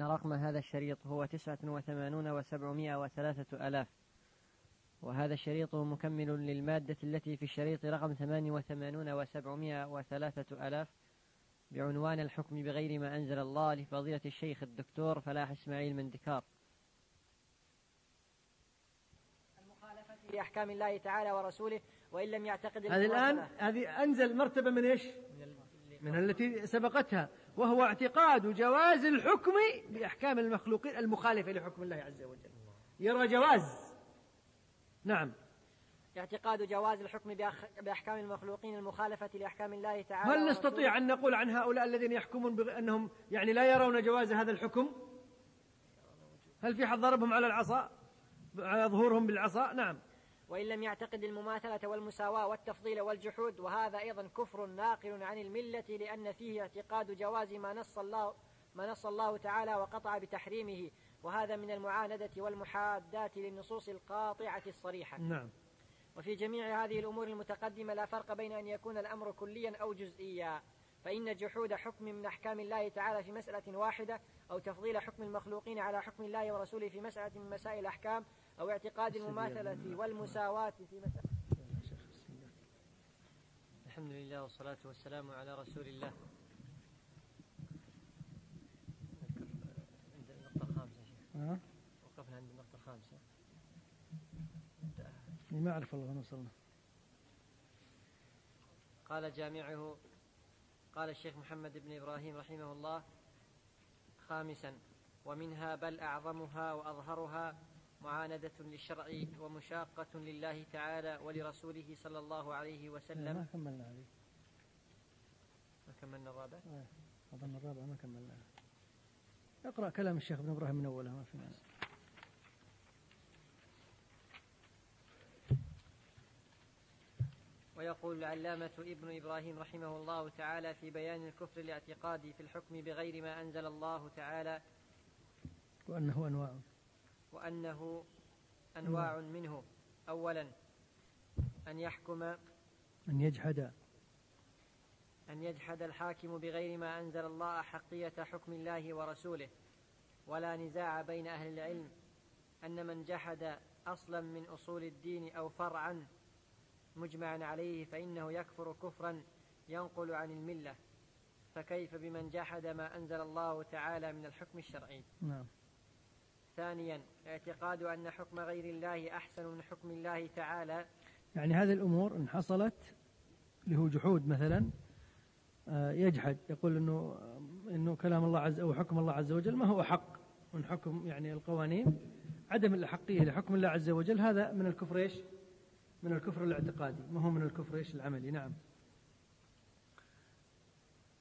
رقم هذا الشريط هو تسعة وثمانون وسبعمائة وثلاثة ألاف. وهذا الشريط مكمل للمادة التي في الشريط رقم ثمان وثمانون وسبعمائة وثلاثة ألاف بعنوان الحكم بغير ما أنزل الله لفضيلة الشيخ الدكتور فلاح إسماعيل مندكار. المخالفة لأحكام الله تعالى ورسوله وإن لم يعتقد هذه الآن هذه أنزل مرتبة من إيش؟ من التي سبقتها. وهو اعتقاد جواز الحكم بأحكام المخلوقين المخالفة لحكم الله عز وجل. يرى جواز. نعم. اعتقاد جواز الحكم بأحكام المخلوقين المخالفة لأحكام الله تعالى هل. نستطيع أن نقول عن هؤلاء الذين يحكمون بأنهم يعني لا يرون جواز هذا الحكم؟ هل في حد ضربهم على العصا؟ على ظهورهم بالعصا؟ نعم. وإن لم يعتقد المماثلة والمساواة والتفضيل والجحود وهذا أيضا كفر ناقل عن الملة لأن فيه اعتقاد جواز ما نص الله ما نص الله تعالى وقطع بتحريمه. وهذا من المعاندة والمحادات للنصوص القاطعة الصريحة. نعم. وفي جميع هذه الأمور المتقدمة لا فرق بين أن يكون الأمر كليا أو جزئيا. فإن جحود حكم من أحكام الله تعالى في مسألة واحدة أو تفضيل حكم المخلوقين على حكم الله ورسوله في مسألة من مسائل الأحكام أو اعتقاد المماثلة والمساواة في مسألة الحمد لله والصلاة والسلام على رسول الله. عند النقطة الخامسة وقفنا عند النقطة الخامسة. ما أعرف والله وصلنا. قال جامعه قال الشيخ محمد بن إبراهيم رحمه الله خامسا ومنها بل أعظمها وأظهرها معاندة للشرع ومشاقة لله تعالى ولرسوله صلى الله عليه ما وسلم كملنا هذه ما كملنا الرابع؟ أظن الرابعة ما كملناها اقرأ كلام الشيخ ابن إبراهيم من أولها ما في مانع. ويقول العلامة ابن إبراهيم رحمه الله تعالى في بيان الكفر الاعتقادي في الحكم بغير ما أنزل الله تعالى. وأنه أنواع. وأنه أنواع منه. أولا أن يحكم أن يجحد. أن يجحد الحاكم بغير ما أنزل الله حقية حكم الله ورسوله ولا نزاع بين أهل العلم. أن من جحد أصلا من أصول الدين أو فرعا مجمعا عليه فإنه يكفر كفرا ينقل عن الملة. فكيف بمن جحد ما أنزل الله تعالى من الحكم الشرعي؟ نعم. ثانيا اعتقاد أن حكم غير الله أحسن من حكم الله تعالى. يعني هذه الأمور إن حصلت له جحود مثلا آه، يجحد يقول إنه إنه كلام الله عز أو حكم الله عز وجل ما هو حق. من حكم يعني القوانين عدم الأحقية لحكم الله عز وجل هذا من الكفر إيش؟ من الكفر الاعتقادي ما هو من الكفر إيش العملي؟ نعم.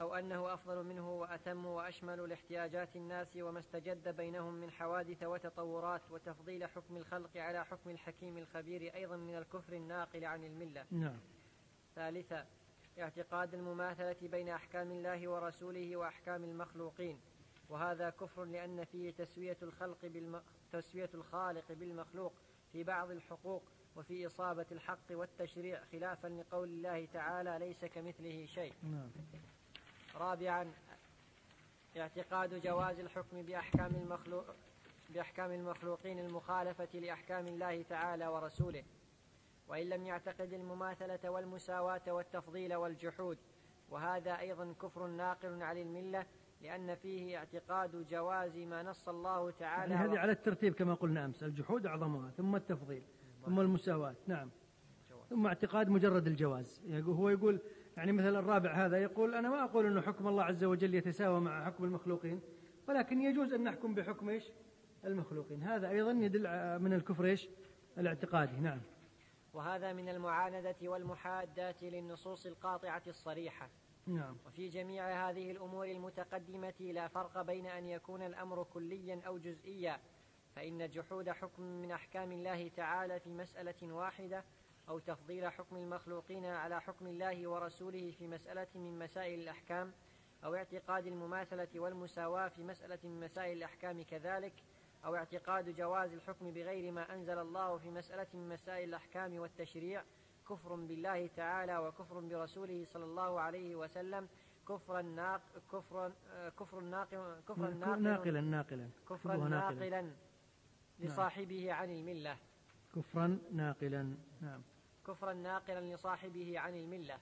أو أنه أفضل منه وأتم وأشمل لاحتياجات الناس وما استجد بينهم من حوادث وتطورات وتفضيل حكم الخلق على حكم الحكيم الخبير أيضا من الكفر الناقل عن الملة. نعم. ثالثا اعتقاد المماثلة بين أحكام الله ورسوله وأحكام المخلوقين وهذا كفر لأن فيه تسوية الخلق بالم... تسوية الخالق بالمخلوق في بعض الحقوق وفي إصابة الحق والتشريع خلافا لقول الله تعالى ليس كمثله شيء. نعم. رابعا اعتقاد جواز الحكم بأحكام المخلوق بأحكام المخلوقين المخالفة لأحكام الله تعالى ورسوله. وإن لم يعتقد المماثلة والمساواة والتفضيل والجحود. وهذا أيضا كفر ناقل عن الملة لأن فيه اعتقاد جواز ما نص الله تعالى يعني هذه على الترتيب كما قلنا أمس. الجحود أعظمها ثم التفضيل ثم المساواة. نعم. ثم اعتقاد مجرد الجواز. هو يقول يعني مثلا الرابع هذا يقول أنا ما أقول أنه حكم الله عز وجل يتساوى مع حكم المخلوقين ولكن يجوز أن نحكم بحكم إيش؟ المخلوقين. هذا أيضا يدل من الكفر إيش؟ الاعتقادي. نعم. وهذا من المعاندة والمحادات للنصوص القاطعة الصريحة. نعم. وفي جميع هذه الأمور المتقدمة لا فرق بين أن يكون الأمر كليا أو جزئيا فإن جحود حكم من أحكام الله تعالى في مسألة واحدة أو تفضيل حكم المخلوقين على حكم الله ورسوله في مسألة من مسائل الأحكام أو اعتقاد المماثلة والمساواة في مسألة من مسائل الأحكام كذلك أو اعتقاد جواز الحكم بغير ما أنزل الله في مسألة من مسائل الأحكام والتشريع كفر بالله تعالى وكفر برسوله صلى الله عليه وسلم كفرا ناق كفرا كفر ناقل كفرا ناقلا ناقلا كفرا ناقلا لصاحبه عن الملة. كفرا ناقلا. نعم. كفرا ناقلا لصاحبه عن الملة.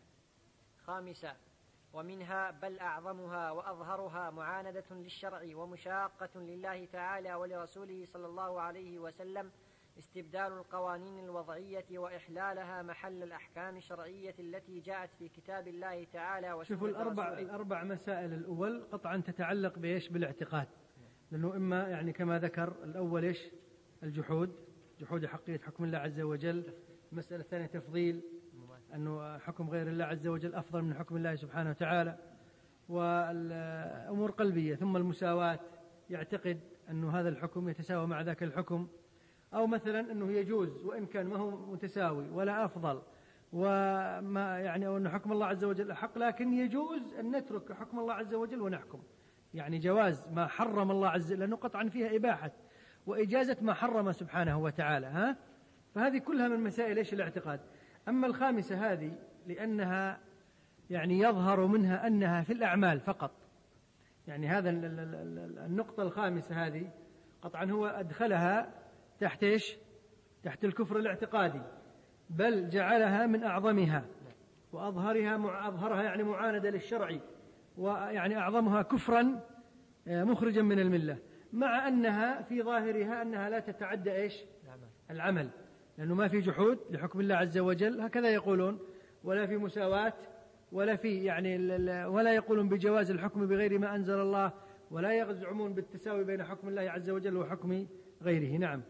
خامسا ومنها بل أعظمها وأظهرها معاندة للشرع ومشاقة لله تعالى ولرسوله صلى الله عليه وسلم استبدال القوانين الوضعية وإحلالها محل الأحكام الشرعية التي جاءت في كتاب الله تعالى وسنة شوفوا الأربع رسوله. الأربع مسائل الأول قطعا تتعلق بإيش؟ بالاعتقاد. لأنه إما يعني كما ذكر الأول إيش؟ الجحود. جحود حقية حكم الله عز وجل. المسألة الثانية تفضيل. أنه حكم غير الله عز وجل أفضل من حكم الله سبحانه وتعالى. والأمور قلبية ثم المساواة. يعتقد أن هذا الحكم يتساوى مع ذاك الحكم. أو مثلا أنه يجوز وإن كان ما هو متساوي ولا أفضل. وما يعني أو أن حكم الله عز وجل أحق لكن يجوز أن نترك حكم الله عز وجل ونحكم. يعني جواز ما حرم الله عز وجل لأنه قطعا فيها إباحة. وإجازة ما حرم سبحانه وتعالى ها؟ فهذه كلها من مسائل إيش الاعتقاد؟ أما الخامسة هذه لأنها يعني يظهر منها أنها في الأعمال فقط. يعني هذا النقطة الخامسة هذه قطعا هو أدخلها تحت إيش؟ تحت الكفر الاعتقادي. بل جعلها من أعظمها وأظهرها أظهرها يعني معاندة للشرع ويعني أعظمها كفرا آه، مخرجا من الملة. مع أنها في ظاهرها أنها لا تتعدى إيش؟ العمل. لأنه ما في جحود لحكم الله عز وجل. هكذا يقولون. ولا في مساواة ولا في يعني ولا يقولون بجواز الحكم بغير ما أنزل الله ولا يزعمون بالتساوي بين حكم الله عز وجل وحكم غيره. نعم.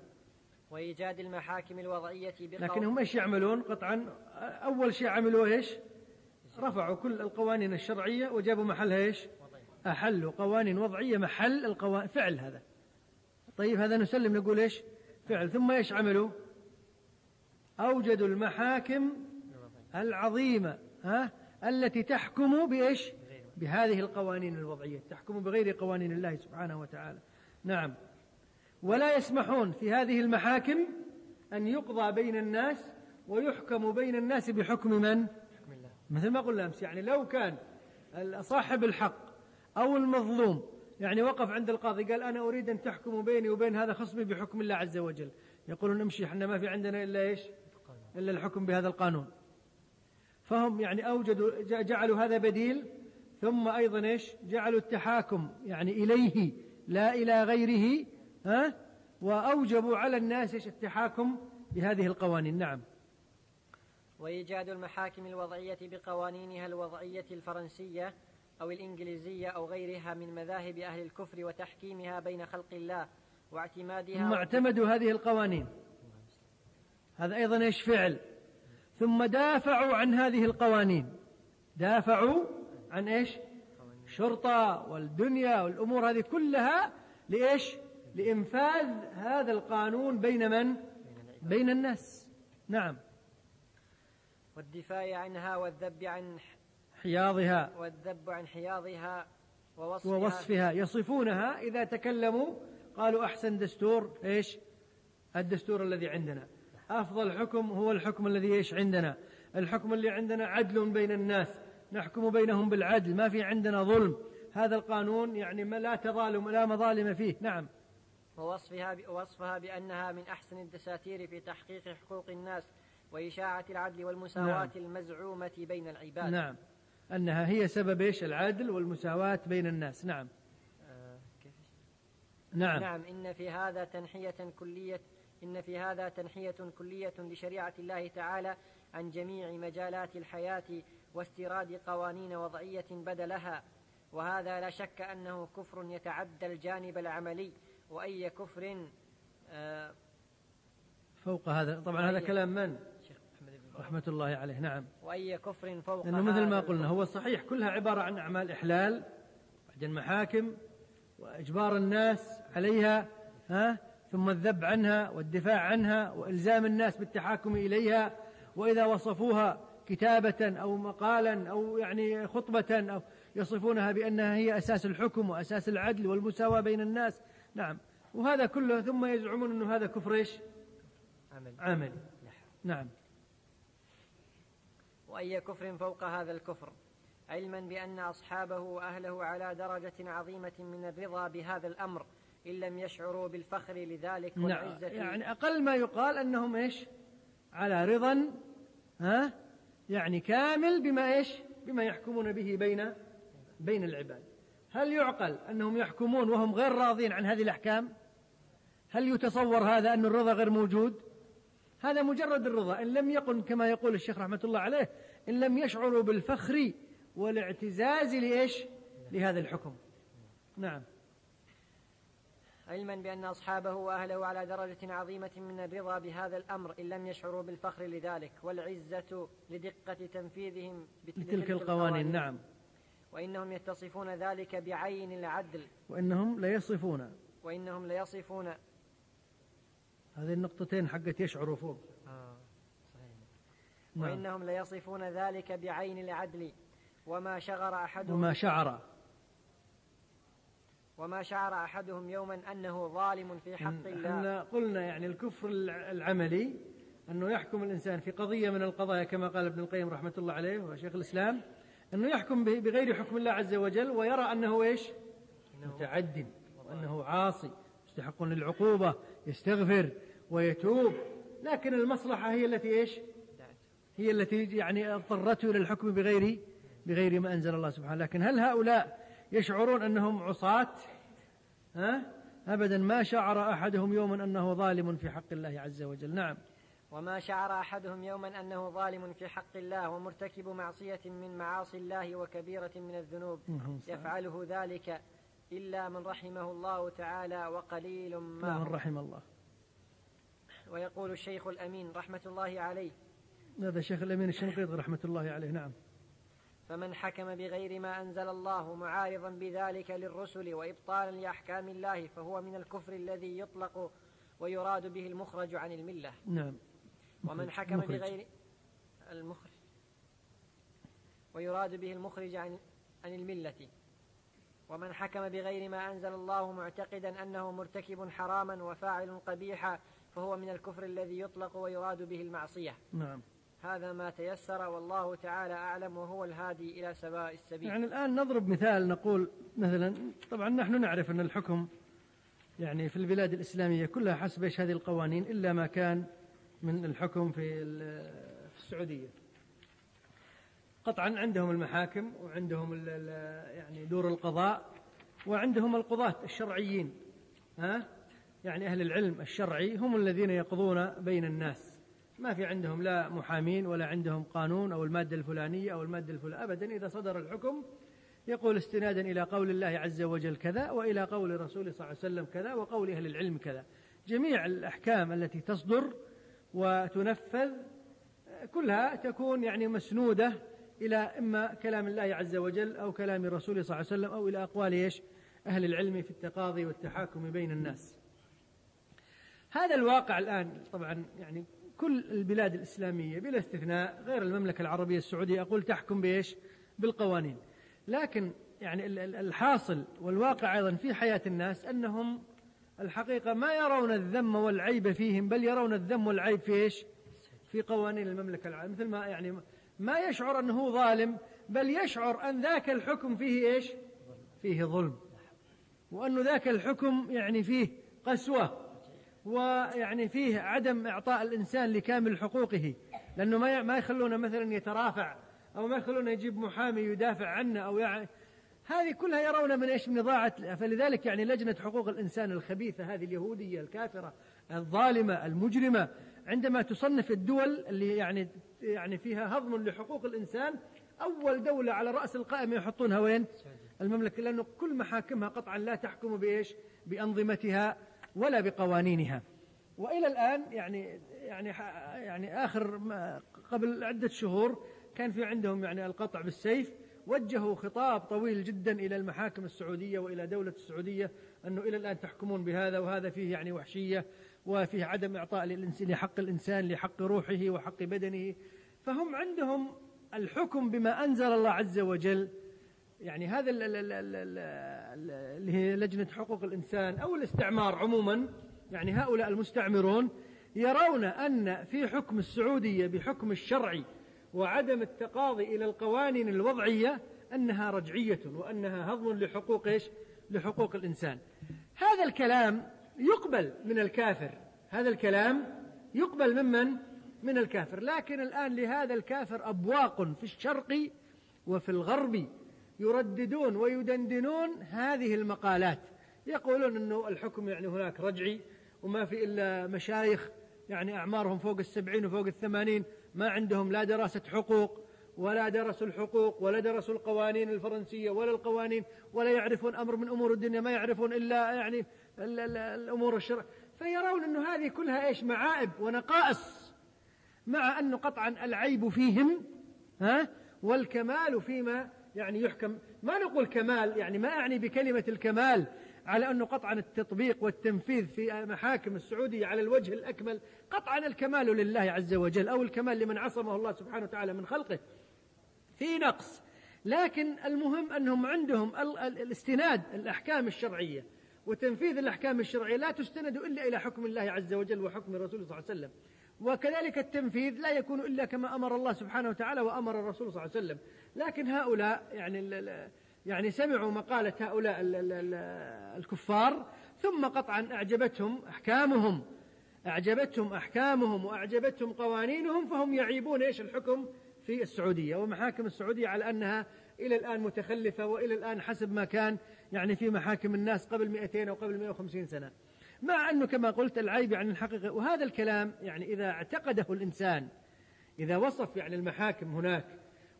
وإيجاد المحاكم الوضعية بقول لكنهم إيش يعملون قطعا. أول شيء عملوا إيش؟ رفعوا كل القوانين الشرعية وجابوا محلها إيش؟ أحلوا قوانين وضعية محل القوانين فعل هذا. طيب هذا نسلم نقول إيش؟ فعل. ثم إيش عملوا؟ أوجدوا المحاكم العظيمة ها؟ التي تحكم بإيش؟ بهذه القوانين الوضعية تحكم بغير قوانين الله سبحانه وتعالى. نعم. ولا يسمحون في هذه المحاكم أن يقضى بين الناس ويحكم بين الناس بحكم من؟ مثل ما قلنا أمس يعني لو كان صاحب الحق أو المظلوم يعني وقف عند القاضي قال أنا أريد أن تحكموا بيني وبين هذا خصمي بحكم الله عز وجل. يقولون امشي إحنا ما في عندنا إلا إيش؟ إلا الحكم بهذا القانون. فهم يعني أوجدوا جعلوا هذا بديل ثم أيضا إيش؟ جعلوا التحاكم يعني إليه لا إلى غيره ها؟ وأوجبوا على الناس إيش؟ التحاكم بهذه القوانين. نعم. وإيجاد المحاكم الوضعية بقوانينها الوضعية الفرنسية أو الإنجليزية أو غيرها من مذاهب أهل الكفر وتحكيمها بين خلق الله واعتمادها ثم اعتمدوا هذه القوانين. هذا أيضا إيش فعل؟ ثم دافعوا عن هذه القوانين. دافعوا عن إيش؟ شرطة والدنيا والأمور هذه كلها لإيش؟ لإنفاذ هذا القانون بين من؟ بين الناس. نعم. والدفاع عنها والذب عن حياضها. والذب عن حياضها ووصفها, ووصفها. يصفونها إذا تكلموا. قالوا أحسن دستور. إيش؟ الدستور الذي عندنا. أفضل حكم هو الحكم الذي إيش عندنا؟ الحكم اللي عندنا عدل بين الناس. نحكم بينهم بالعدل ما في عندنا ظلم. هذا القانون يعني ما لا تظالم لا مظالم فيه. نعم. ووصفها وصفها بأنها من أحسن الدساتير في تحقيق حقوق الناس وإشاعة العدل والمساواة نعم. المزعومة بين العباد. نعم. أنها هي سبب إيش؟ العدل والمساواة بين الناس. نعم. آه كيف؟ نعم. نعم إن في هذا تنحية كلية إن في هذا تنحية كلية لشريعة الله تعالى عن جميع مجالات الحياة واستيراد قوانين وضعية بدلها. وهذا لا شك أنه كفر يتعدى الجانب العملي وأي كفر آه فوق هذا طبعا هذا كلام من؟ رحمة الله عليه نعم. وأي كفر فوق لأنه مثل ما قلنا هو صحيح كلها عبارة عن أعمال إحلال بعدين محاكم وإجبار الناس عليها ها؟ ثم الذب عنها والدفاع عنها وإلزام الناس بالتحاكم إليها وإذا وصفوها كتابة أو مقالا أو يعني خطبة أو يصفونها بأنها هي أساس الحكم وأساس العدل والمساواة بين الناس. نعم. وهذا كله ثم يزعمون إنه هذا كفر إيش؟ عمل عمل نعم. وأي كفر فوق هذا الكفر؟ علما بأن أصحابه وأهله على درجة عظيمة من الرضا بهذا الأمر. إن لم يشعروا بالفخر لذلك نعم. والعزة يعني أقل ما يقال أنهم إيش؟ على رضا ها؟ يعني كامل بما إيش؟ بما يحكمون به بين بين العباد. هل يعقل أنهم يحكمون وهم غير راضين عن هذه الأحكام؟ هل يتصور هذا أن الرضا غير موجود؟ هذا مجرد الرضا. إن لم يكن كما يقول الشيخ رحمة الله عليه إن لم يشعروا بالفخر والاعتزاز لإيش؟ لهذا الحكم. نعم. علما بأن أصحابه وأهله على درجة عظيمة من الرضا بهذا الأمر إن لم يشعروا بالفخر لذلك والعزة لدقة تنفيذهم بتلك القوانين نعم. وإنهم يتصفون ذلك بعين العدل. وإنهم ليصفون. وإنهم ليصفون. هذه النقطتين حقت يشعروا فوق. آه صحيح. نعم. وإنهم ليصفون ذلك بعين العدل. وما شغر أحدهم وما شعر. وما شعر أحدهم يوما أنه ظالم في حق الله. إحنا قلنا يعني الكفر العملي أنه يحكم الإنسان في قضية من القضايا كما قال ابن القيم رحمة الله عليه وشيخ الإسلام أنه يحكم بغير حكم الله عز وجل ويرى أنه إيش؟ متعد وأنه عاصي مستحق للعقوبة يستغفر ويتوب. لكن المصلحة هي التي إيش؟ هي التي يعني اضطرته إلى الحكم بغير بغير ما أنزل الله سبحانه. لكن هل هؤلاء يشعرون أنهم عصاة ها؟ أبدا ما شعر أحدهم يوما أنه ظالم في حق الله عز وجل. نعم. وما شعر أحدهم يوما أنه ظالم في حق الله ومرتكب معصية من معاصي الله وكبيرة من الذنوب. يفعله ذلك إلا من رحمه الله تعالى وقليل ما من رحم الله. ويقول الشيخ الأمين رحمة الله عليه. هذا الشيخ الأمين الشنقيطي رحمة الله عليه. نعم. فمن حكم بغير ما أنزل الله معارضا بذلك للرسل وإبطالا لأحكام الله فهو من الكفر الذي يطلق ويراد به المخرج عن الملة. نعم. ومن حكم مخرج. بغير المخرج. ويراد به المخرج عن عن الملة. ومن حكم بغير ما أنزل الله معتقدا أنه مرتكب حراما وفاعل قبيحا فهو من الكفر الذي يطلق ويراد به المعصية. نعم. هذا ما تيسر والله تعالى أعلم وهو الهادي إلى سواء السبيل. يعني الآن نضرب مثال نقول مثلا طبعا نحن نعرف أن الحكم يعني في البلاد الإسلامية كلها حسب إيش هذه القوانين إلا ما كان من الحكم في السعودية. قطعا عندهم المحاكم وعندهم يعني دور القضاء وعندهم القضاة الشرعيين ها؟ يعني أهل العلم الشرعي هم الذين يقضون بين الناس. ما في عندهم لا محامين ولا عندهم قانون أو المادة الفلانية أو المادة الفلانية. أبدا إذا صدر الحكم يقول استنادا إلى قول الله عز وجل كذا وإلى قول رسوله صلى الله عليه وسلم كذا وقول أهل العلم كذا. جميع الأحكام التي تصدر وتنفذ كلها تكون يعني مسنودة إلى إما كلام الله عز وجل أو كلام رسوله صلى الله عليه وسلم أو إلى أقوال إيش؟ أهل العلم في التقاضي والتحاكم بين الناس. هذا الواقع الآن طبعا يعني كل البلاد الإسلامية بلا استثناء غير المملكة العربية السعودية أقول تحكم بإيش؟ بالقوانين. لكن يعني الحاصل والواقع أيضا في حياة الناس أنهم الحقيقة ما يرون الذم والعيب فيهم بل يرون الذم والعيب في إيش؟ في قوانين المملكة العربية. مثل ما يعني ما يشعر أنه ظالم بل يشعر أن ذاك الحكم فيه إيش؟ فيه ظلم. وأن ذاك الحكم يعني فيه قسوة. ويعني فيه عدم إعطاء الإنسان لكامل حقوقه لأنه ما ما يخلونه مثلا يترافع أو ما يخلونه يجيب محامي يدافع عنه أو يعني هذه كلها يرون من إيش من إضاعة فلذلك يعني لجنة حقوق الإنسان الخبيثة هذه اليهودية الكافرة الظالمة المجرمة عندما تصنف الدول اللي يعني يعني فيها هضم لحقوق الإنسان أول دولة على رأس القائمة يحطونها وين؟ المملكة لأنه كل محاكمها قطعا لا تحكم بإيش؟ بأنظمتها ولا بقوانينها. وإلى الآن يعني يعني يعني آخر ما قبل عدة شهور كان في عندهم يعني القطع بالسيف وجهوا خطاب طويل جدا إلى المحاكم السعودية وإلى دولة السعودية أنه إلى الآن تحكمون بهذا وهذا فيه يعني وحشية وفيه عدم إعطاء لحق الإنسان لحق روحه وحق بدنه. فهم عندهم الحكم بما أنزل الله عز وجل يعني هذا اللي هي لجنة حقوق الإنسان أو الاستعمار عموما. يعني هؤلاء المستعمرون يرون أن في حكم السعودية بحكم الشرعي وعدم التقاضي إلى القوانين الوضعية أنها رجعية وأنها هضم لحقوق إيش؟ لحقوق الإنسان. هذا الكلام يقبل من الكافر. هذا الكلام يقبل ممن؟ من الكافر. لكن الآن لهذا الكافر أبواق في الشرق وفي الغرب يرددون ويدندنون هذه المقالات. يقولون أنه الحكم يعني هناك رجعي وما في إلا مشايخ يعني أعمارهم فوق السبعين وفوق الثمانين ما عندهم لا دراسة حقوق ولا درسوا الحقوق ولا درسوا القوانين الفرنسية ولا القوانين ولا يعرفون أمر من أمور الدنيا ما يعرفون إلا يعني الأمور الشرع. فيرون أنه هذه كلها إيش؟ معائب ونقائص مع أنه قطعا العيب فيهم ها؟ والكمال فيما يعني يحكم. ما نقول كمال يعني ما أعني بكلمة الكمال على أنه قطعا التطبيق والتنفيذ في محاكم السعودية على الوجه الأكمل. قطعا الكمال لله عز وجل أو الكمال لمن عصمه الله سبحانه وتعالى من خلقه. في نقص. لكن المهم أنهم عندهم الاستناد الأحكام الشرعية وتنفيذ الأحكام الشرعية لا تستند إلا إلى حكم الله عز وجل وحكم الرسول صلى الله عليه وسلم. وكذلك التنفيذ لا يكون إلا كما أمر الله سبحانه وتعالى وأمر الرسول صلى الله عليه وسلم. لكن هؤلاء يعني يعني سمعوا مقالة هؤلاء الكفار ثم قطعا أعجبتهم أحكامهم. أعجبتهم أحكامهم وأعجبتهم قوانينهم فهم يعيبون إيش الحكم في السعودية. ومحاكم السعودية على أنها إلى الآن متخلفة وإلى الآن حسب ما كان يعني في محاكم الناس قبل 200 أو قبل 150 سنة. مع أنه كما قلت العيب عن الحقيقة وهذا الكلام يعني إذا اعتقده الإنسان إذا وصف يعني المحاكم هناك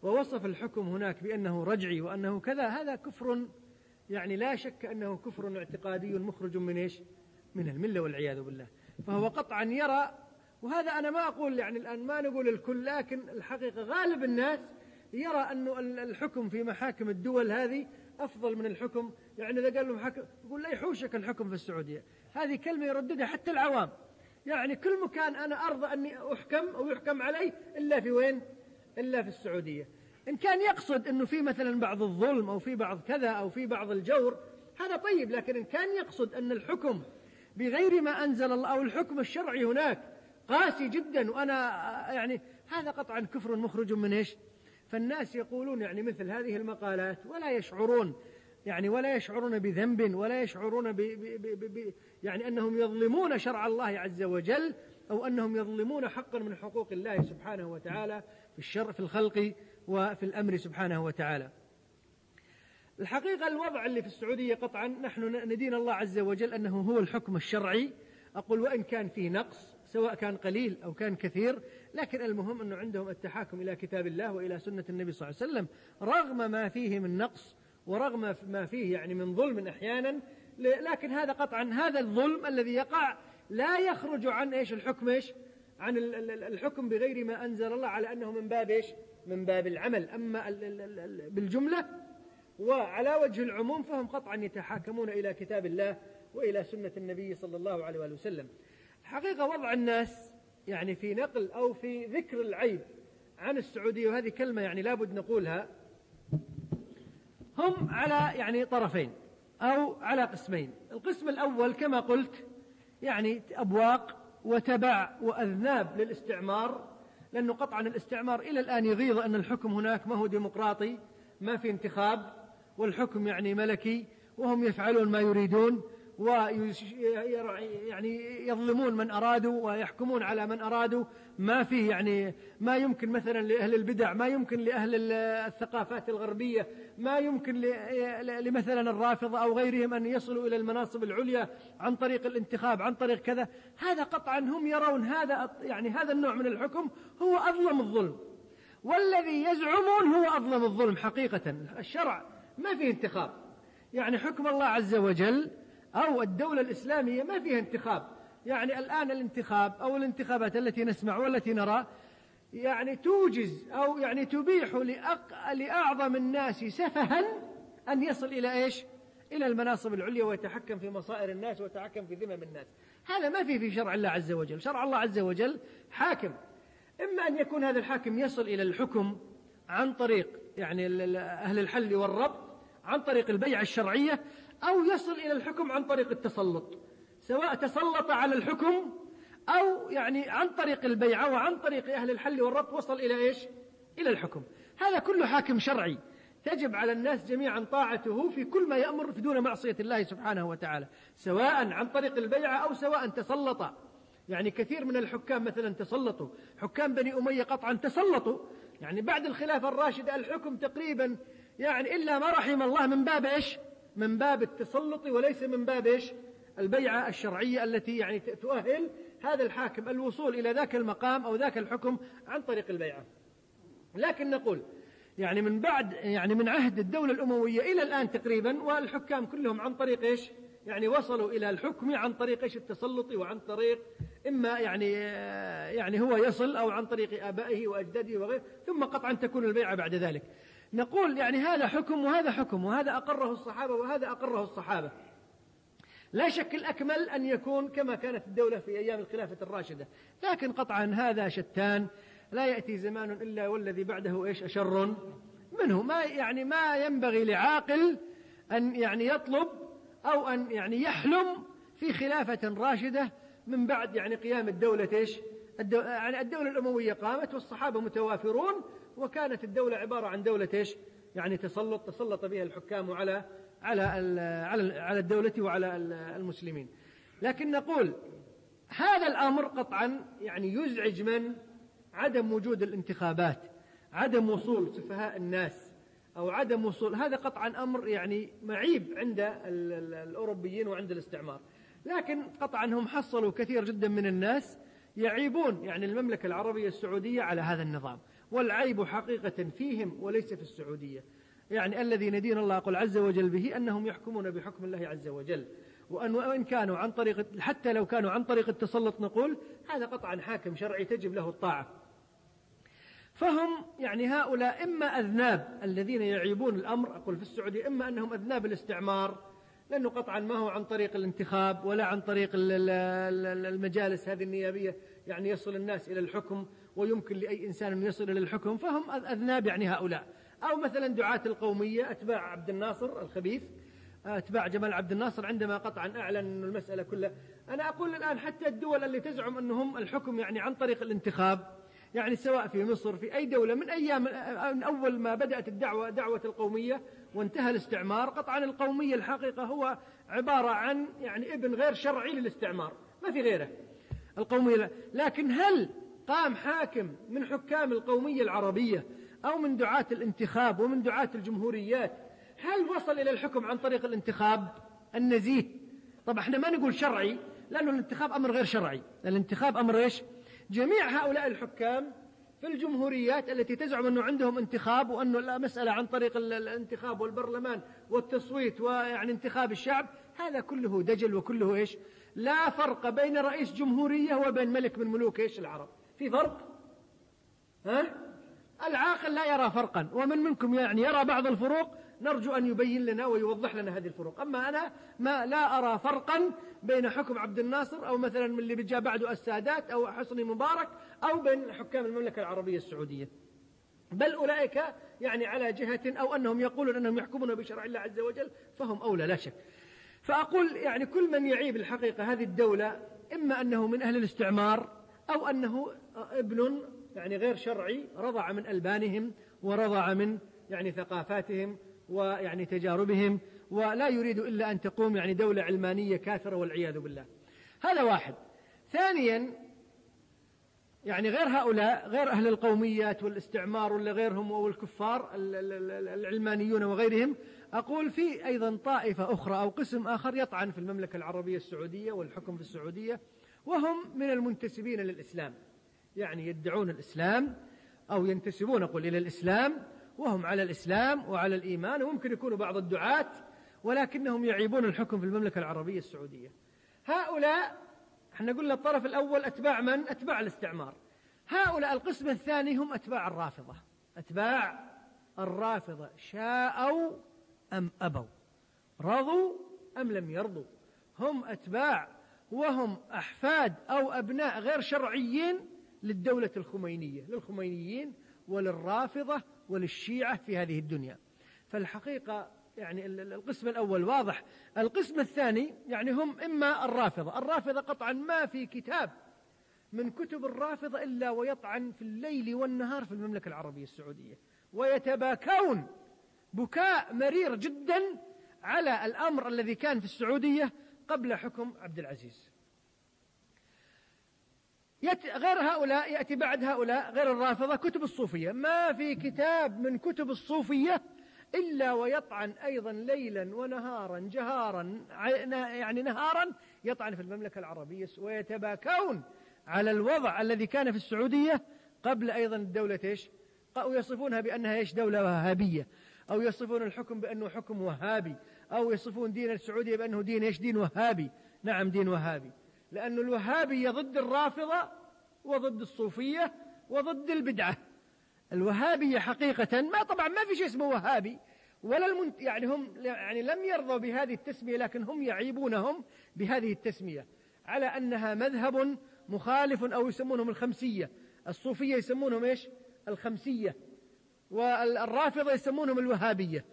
ووصف الحكم هناك بأنه رجعي وأنه كذا هذا كفر يعني لا شك أنه كفر اعتقادي مخرج من إيش؟ من الملة والعياذ بالله. فهو قطعا يرى وهذا أنا ما أقول يعني الآن ما نقول الكل لكن الحقيقة غالب الناس يرى أنه الحكم في محاكم الدول هذه أفضل من الحكم. يعني إذا قال له محاكم يقول لا يحوشك الحكم في السعودية. هذه كلمة يرددها حتى العوام. يعني كل مكان أنا أرضى أني أحكم أو يحكم علي إلا في وين؟ إلا في السعودية. إن كان يقصد أنه في مثلا بعض الظلم أو في بعض كذا أو في بعض الجور هذا طيب لكن إن كان يقصد أن الحكم بغير ما أنزل الله أو الحكم الشرعي هناك قاسي جدا وأنا يعني هذا قطعا كفر مخرج من إيش؟ فالناس يقولون يعني مثل هذه المقالات ولا يشعرون يعني ولا يشعرون بذنب ولا يشعرون ب ب ب ب يعني أنهم يظلمون شرع الله عز وجل أو أنهم يظلمون حقا من حقوق الله سبحانه وتعالى في الشر في الخلق وفي الأمر سبحانه وتعالى. الحقيقة الوضع اللي في السعودية قطعا نحن ندين الله عز وجل أنه هو الحكم الشرعي. أقول وإن كان فيه نقص سواء كان قليل أو كان كثير لكن المهم أنه عندهم التحاكم إلى كتاب الله وإلى سنة النبي صلى الله عليه وسلم رغم ما فيه من نقص ورغم ما فيه يعني من ظلم أحيانا لكن هذا قطعا هذا الظلم الذي يقع لا يخرج عن إيش الحكم إيش؟ عن الحكم بغير ما أنزل الله على أنه من باب إيش؟ من باب العمل. أما بالجملة وعلى وجه العموم فهم قطعا يتحاكمون إلى كتاب الله وإلى سنة النبي صلى الله عليه وسلم. حقيقة وضع الناس يعني في نقل أو في ذكر العيب عن السعودية وهذه كلمة يعني لابد نقولها هم على يعني طرفين. أو على قسمين. القسم الأول كما قلت يعني أبواق وتبع وأذناب للاستعمار لأنه قطعا الاستعمار إلى الآن يغيظ أن الحكم هناك ما هو ديمقراطي ما في انتخاب والحكم يعني ملكي وهم يفعلون ما يريدون ويعني يظلمون من أرادوا ويحكمون على من أرادوا. ما فيه يعني ما يمكن مثلا لأهل البدع ما يمكن لأهل الثقافات الغربية ما يمكن لمثلا الرافضة أو غيرهم أن يصلوا إلى المناصب العليا عن طريق الانتخاب عن طريق كذا. هذا قطعا هم يرون هذا يعني هذا النوع من الحكم هو أظلم الظلم. والذي يزعمون هو أظلم الظلم حقيقة. الشرع ما فيه انتخاب. يعني حكم الله عز وجل أو الدولة الإسلامية ما فيها انتخاب. يعني الآن الانتخاب أو الانتخابات التي نسمع والتي نرى يعني توجز أو يعني تبيح لأق... لأعظم الناس سفها أن يصل إلى إيش؟ إلى المناصب العليا ويتحكم في مصائر الناس ويتحكم في ذمم الناس. هذا ما في في شرع الله عز وجل. شرع الله عز وجل حاكم. إما أن يكون هذا الحاكم يصل إلى الحكم عن طريق يعني أهل الحل والربط عن طريق البيعة الشرعية أو يصل إلى الحكم عن طريق التسلط سواء تسلط على الحكم أو يعني عن طريق البيعة وعن طريق أهل الحل والربط وصل إلى إيش؟ إلى الحكم. هذا كله حاكم شرعي تجب على الناس جميعا طاعته في كل ما يأمر في دون معصية الله سبحانه وتعالى سواء عن طريق البيعة أو سواء تسلط. يعني كثير من الحكام مثلا تسلطوا حكام بني أمية قطعا تسلطوا يعني بعد الخلافة الراشدة الحكم تقريبا يعني إلا ما رحم الله من باب إيش؟ من باب التسلط وليس من باب إيش؟ البيعة الشرعية التي يعني تؤهل هذا الحاكم الوصول إلى ذاك المقام أو ذاك الحكم عن طريق البيعة. لكن نقول يعني من بعد يعني من عهد الدولة الأموية إلى الآن تقريبا والحكام كلهم عن طريق إيش؟ يعني وصلوا إلى الحكم عن طريق إيش؟ التسلط وعن طريق إما يعني يعني هو يصل أو عن طريق آبائه وأجداده وغيره ثم قطعا تكون البيعة بعد ذلك. نقول يعني هذا حكم وهذا حكم وهذا أقره الصحابة وهذا أقره الصحابة. لا شك الأكمل أن يكون كما كانت الدولة في أيام الخلافة الراشدة. لكن قطعا هذا شتان لا يأتي زمان إلا والذي بعده إيش؟ أشر. منه ما يعني ما ينبغي لعاقل أن يعني يطلب أو أن يعني يحلم في خلافة راشدة من بعد يعني قيام الدولة إيش؟ الدولة يعني الدولة الأموية قامت والصحابة متوافرون وكانت الدولة عبارة عن دولة إيش؟ يعني تسلط تسلط بها الحكام على على على على الدولة وعلى المسلمين. لكن نقول هذا الأمر قطعا يعني يزعج من عدم وجود الانتخابات عدم وصول سفهاء الناس أو عدم وصول هذا قطعا أمر يعني معيب عند الأوروبيين وعند الاستعمار. لكن قطعا هم حصلوا كثير جدا من الناس يعيبون يعني المملكة العربية السعودية على هذا النظام. والعيب حقيقة فيهم وليس في السعودية. يعني الذي ندين الله قل عز وجل به أنهم يحكمون بحكم الله عز وجل. وأن وإن كانوا عن طريق حتى لو كانوا عن طريق التسلط نقول هذا قطعا حاكم شرعي تجب له الطاعة. فهم يعني هؤلاء إما أذناب الذين يعيبون الأمر أقول في السعودية إما أنهم أذناب الاستعمار لأنه قطعا ما هو عن طريق الانتخاب ولا عن طريق المجالس هذه النيابية يعني يصل الناس إلى الحكم. ويمكن لأي إنسان أن يصل إلى الحكم فهم أذناب يعني هؤلاء. أو مثلا دعاة القومية أتباع عبد الناصر الخبيث. أتباع جمال عبد الناصر عندما قطعا أعلن أن المسألة كلها. أنا أقول الآن حتى الدول اللي تزعم أنهم الحكم يعني عن طريق الانتخاب يعني سواء في مصر في أي دولة من أيام من أول ما بدأت الدعوة دعوة القومية وانتهى الاستعمار قطعا القومية الحقيقة هو عبارة عن يعني ابن غير شرعي للاستعمار. ما في غيره. القومية لكن هل قام حاكم من حكام القومية العربية أو من دعاة الانتخاب ومن دعاة الجمهوريات. هل وصل إلى الحكم عن طريق الانتخاب النزيه؟ طبعا إحنا ما نقول شرعي لأنه الانتخاب أمر غير شرعي. الانتخاب أمر إيش؟ جميع هؤلاء الحكام في الجمهوريات التي تزعم أنه عندهم انتخاب وأنه لا مسألة عن طريق الانتخاب والبرلمان والتصويت ويعني انتخاب الشعب هذا كله دجل وكله إيش؟ لا فرق بين رئيس جمهورية وبين ملك من ملوك إيش؟ العرب. في فرق؟ ها؟ العاقل لا يرى فرقا ومن منكم يعني يرى بعض الفروق نرجو أن يبين لنا ويوضح لنا هذه الفروق. أما أنا ما لا أرى فرقا بين حكم عبد الناصر أو مثلا من اللي جاء بعده السادات أو حسني مبارك أو بين حكام المملكة العربية السعودية. بل أولئك يعني على جهة أو أنهم يقولون أنهم يحكمون بشرع الله عز وجل فهم أولى لا شك. فأقول يعني كل من يعيب الحقيقة هذه الدولة إما أنه من أهل الاستعمار أو أنه ابن يعني غير شرعي رضع من ألبانهم ورضع من يعني ثقافاتهم ويعني تجاربهم ولا يريد إلا أن تقوم يعني دولة علمانية كافرة والعياذ بالله. هذا واحد. ثانيا يعني غير هؤلاء غير أهل القوميات والاستعمار ولا غيرهم والكفار العلمانيون وغيرهم أقول في أيضا طائفة أخرى أو قسم آخر يطعن في المملكة العربية السعودية والحكم في السعودية وهم من المنتسبين للإسلام. يعني يدعون الإسلام أو ينتسبون أقول إلى الإسلام وهم على الإسلام وعلى الإيمان وممكن يكونوا بعض الدعاة ولكنهم يعيبون الحكم في المملكة العربية السعودية. هؤلاء إحنا قلنا الطرف الأول أتباع من؟ أتباع الاستعمار. هؤلاء القسم الثاني هم أتباع الرافضة. أتباع الرافضة شاءوا أم أبوا. رضوا أم لم يرضوا. هم أتباع وهم أحفاد أو أبناء غير شرعيين للدولة الخمينية للخمينيين وللرافضة وللشيعة في هذه الدنيا. فالحقيقة يعني القسم الأول واضح. القسم الثاني يعني هم إما الرافضة. الرافضة قطعا ما في كتاب من كتب الرافضة إلا ويطعن في الليل والنهار في المملكة العربية السعودية. ويتباكون بكاء مرير جدا على الأمر الذي كان في السعودية قبل حكم عبد العزيز. غير هؤلاء يأتي بعد هؤلاء غير الرافضة كتب الصوفية. ما في كتاب من كتب الصوفية إلا ويطعن أيضا ليلا ونهارا جهارا يعني نهارا يطعن في المملكة العربية ويتباكون على الوضع الذي كان في السعودية قبل أيضا الدولة إيش؟ ويصفونها بأنها إيش؟ دولة وهابية. أو يصفون الحكم بأنه حكم وهابي. أو يصفون دين السعودية بأنه دين إيش؟ دين وهابي. نعم دين وهابي. لأن الوهابية ضد الرافضة وضد الصوفية وضد البدعة. الوهابية حقيقة ما طبعا ما في شيء اسمه وهابي ولا المنت يعني هم يعني لم يرضوا بهذه التسمية لكن هم يعيبونهم بهذه التسمية. على أنها مذهب مخالف أو يسمونهم الخمسية. الصوفية يسمونهم إيش؟ الخمسية. والرافضة يسمونهم الوهابية.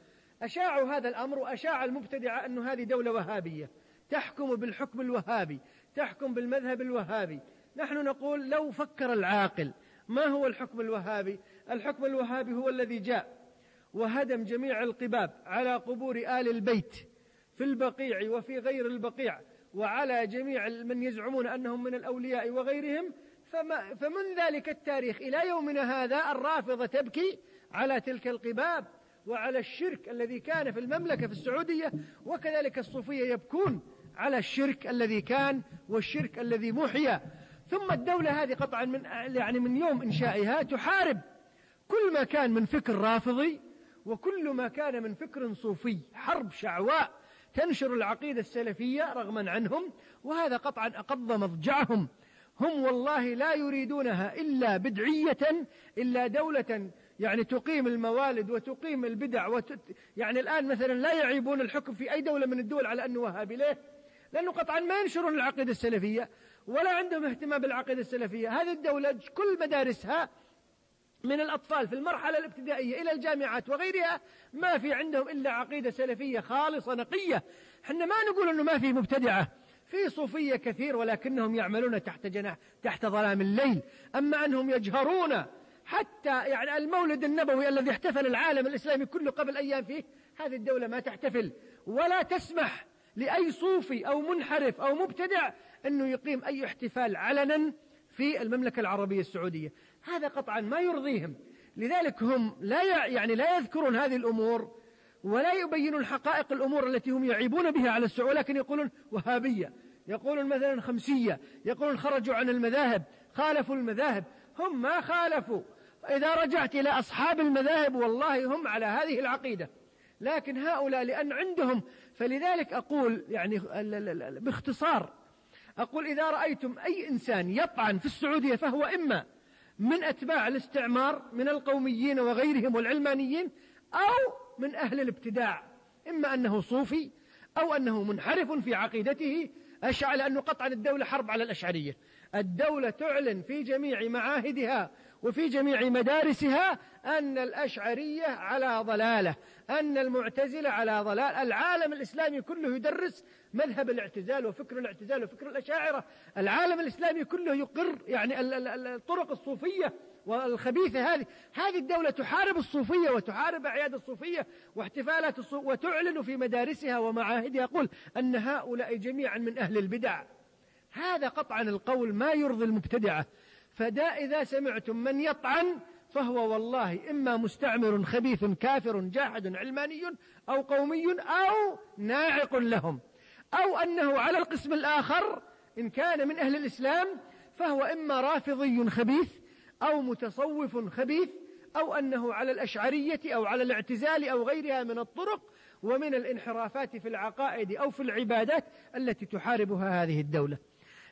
أشاعوا هذا الأمر وأشاع المبتدعة أن هذه دولة وهابية تحكم بالحكم الوهابي. تحكم بالمذهب الوهابي. نحن نقول لو فكر العاقل ما هو الحكم الوهابي؟ الحكم الوهابي هو الذي جاء وهدم جميع القباب على قبور آل البيت في البقيع وفي غير البقيع وعلى جميع من يزعمون أنهم من الأولياء وغيرهم. فما فمن ذلك التاريخ إلى يومنا هذا الرافضة تبكي على تلك القباب وعلى الشرك الذي كان في المملكة في السعودية وكذلك الصوفية يبكون على الشرك الذي كان والشرك الذي محيا. ثم الدولة هذه قطعا من يعني من يوم إنشائها تحارب. كل ما كان من فكر رافضي وكل ما كان من فكر صوفي. حرب شعواء تنشر العقيدة السلفية رغما عنهم وهذا قطعا أقض مضجعهم. هم والله لا يريدونها إلا بدعية إلا دولة يعني تقيم الموالد وتقيم البدع وت... يعني الآن مثلا لا يعيبون الحكم في أي دولة من الدول على أنه وهابي. ليه؟ لأنه قطعا ما ينشرون العقيدة السلفية ولا عندهم اهتمام بالعقيدة السلفية. هذه الدولة كل مدارسها من الأطفال في المرحلة الابتدائية إلى الجامعات وغيرها ما في عندهم إلا عقيدة سلفية خالصة نقية. إحنا ما نقول أنه ما في مبتدعة. في صوفية كثير ولكنهم يعملون تحت جناح تحت ظلام الليل. أما أنهم يجهرون حتى يعني المولد النبوي الذي احتفل العالم الإسلامي كله قبل أيام فيه هذه الدولة ما تحتفل ولا تسمح لأي صوفي أو منحرف أو مبتدع أنه يقيم أي احتفال علنا في المملكة العربية السعودية. هذا قطعا ما يرضيهم. لذلك هم لا يعني لا يذكرون هذه الأمور ولا يبينون حقائق الأمور التي هم يعيبون بها على السعودية لكن يقولون وهابية يقولون مثلا خمسية يقولون خرجوا عن المذاهب خالفوا المذاهب. هم ما خالفوا. إذا رجعت إلى أصحاب المذاهب والله هم على هذه العقيدة. لكن هؤلاء لأن عندهم فلذلك أقول يعني باختصار أقول إذا رأيتم أي إنسان يطعن في السعودية فهو إما من أتباع الاستعمار من القوميين وغيرهم والعلمانيين أو من أهل الابتداع إما أنه صوفي أو أنه منحرف في عقيدته. أشعل أنه قطعا الدولة حرب على الأشعرية؟ الدولة تعلن في جميع معاهدها وفي جميع مدارسها أن الأشعرية على ضلالة أن المعتزلة على ضلال العالم الإسلامي كله يدرس مذهب الاعتزال وفكر الاعتزال وفكر الأشاعرة. العالم الإسلامي كله يقر يعني الطرق الصوفية والخبيثة هذه. هذه الدولة تحارب الصوفية وتحارب أعياد الصوفية واحتفالات الصوفية وتعلن في مدارسها ومعاهدها يقول أن هؤلاء جميعا من أهل البدع. هذا قطعا القول ما يرضي المبتدعة. فدا إذا سمعتم من يطعن فهو والله إما مستعمر خبيث كافر جاحد علماني أو قومي أو ناعق لهم أو أنه على القسم الآخر إن كان من أهل الإسلام فهو إما رافضي خبيث أو متصوف خبيث أو أنه على الأشعرية أو على الاعتزال أو غيرها من الطرق ومن الانحرافات في العقائد أو في العبادات التي تحاربها هذه الدولة.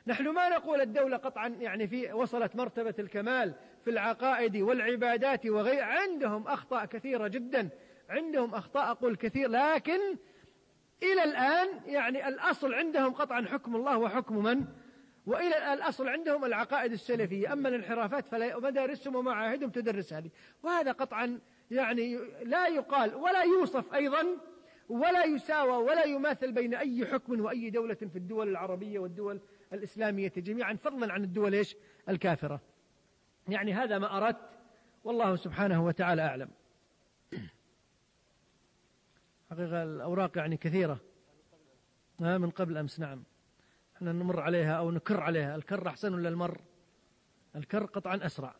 نحن ما نقول الدولة قطعا يعني في وصلت مرتبة الكمال في العقائد والعبادات وغير عندهم أخطاء كثيرة جدا عندهم أخطاء أقول كثير لكن إلى الآن يعني الأصل عندهم قطعا حكم الله وحكم من؟ وإلى الأصل عندهم العقائد السلفية أما الانحرافات فلا مدارسهم ومعاهدهم تدرس هذه. وهذا قطعا يعني لا يقال ولا يوصف أيضا ولا يساوى ولا يماثل بين أي حكم وأي دولة في الدول العربية والدول الإسلامية جميعا فضلا عن الدول إيش؟ الكافرة. يعني هذا ما أردت والله سبحانه وتعالى أعلم. حقيقة الأوراق يعني كثيرة. من قبل أمس نعم. إحنا نمر عليها أو نكر عليها. الكر أحسن ولا المر؟ الكر قطعا أسرع.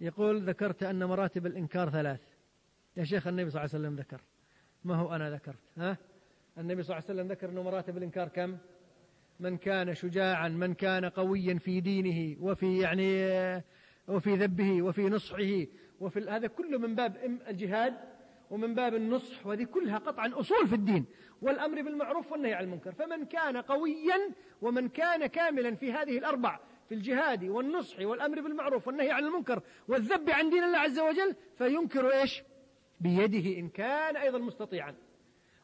يقول ذكرت أن مراتب الإنكار ثلاث. يا شيخ النبي صلى الله عليه وسلم ذكر. ما هو أنا ذكرت؟ ها؟ النبي صلى الله عليه وسلم ذكر أن مراتب الإنكار كم؟ من كان شجاعا من كان قويا في دينه وفي يعني وفي ذبه وفي نصحه وفي هذا كله من باب الجهاد ومن باب النصح وهذه كلها قطعا أصول في الدين. والأمر بالمعروف والنهي عن المنكر. فمن كان قويا ومن كان كاملا في هذه الأربع في الجهاد والنصح والأمر بالمعروف والنهي عن المنكر والذب عن دين الله عز وجل فينكر إيش؟ بيده إن كان أيضا مستطيعا.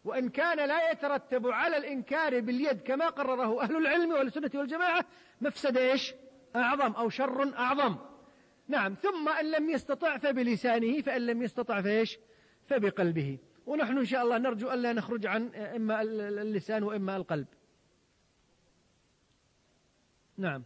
وإن كان لا يترتب على الإنكار باليد كما قرره أهل العلم والسنة والجماعة مفسد إيش؟ أعظم أو شر أعظم. نعم ثم إن لم يستطع فبلسانه فإن لم يستطع فإيش؟ فبقلبه. ونحن إن شاء الله نرجو ألا نخرج عن إما اللسان وإما القلب. نعم.